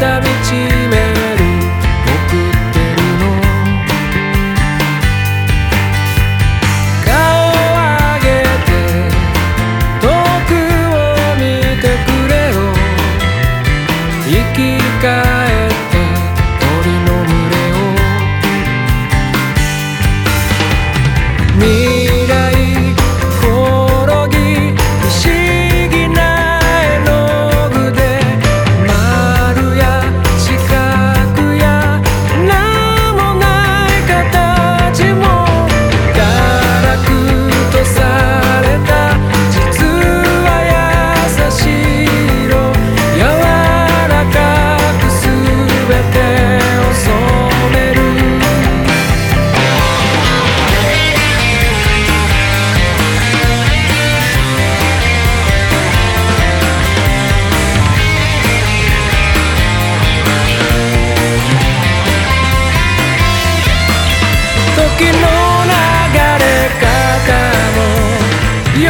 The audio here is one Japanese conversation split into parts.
た道メー送ってるの。顔上げて遠くを見てくれよ。生き時の流れ方も弱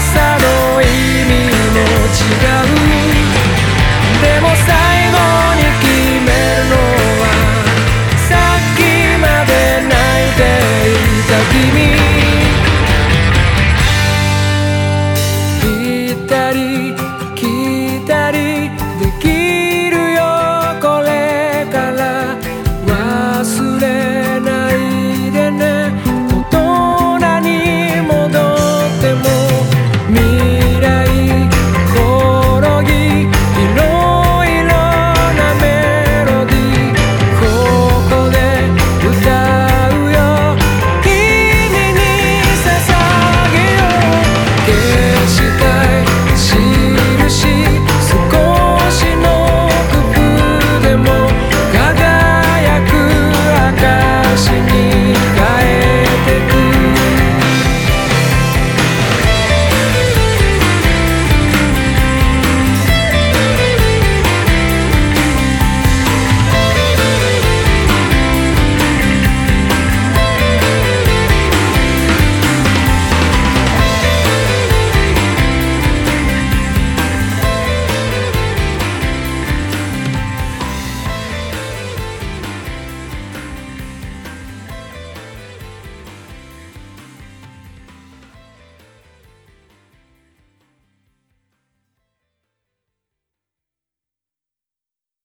さの意味も違う。でも最後に決めるのはさっきまで泣いていた君。